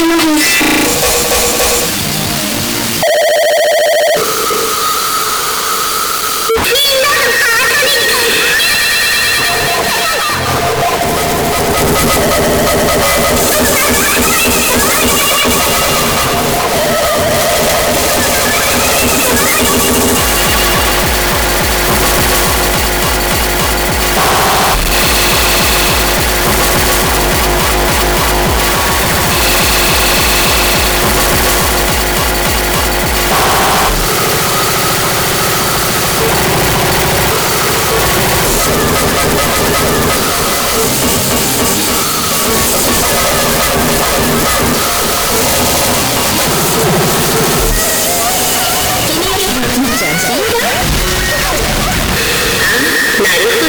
展现 no